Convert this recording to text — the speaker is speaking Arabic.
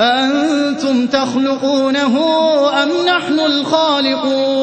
أَأَنتُمْ تَخْلُقُونَهُ أَمْ نَحْنُ الْخَالِقُونَ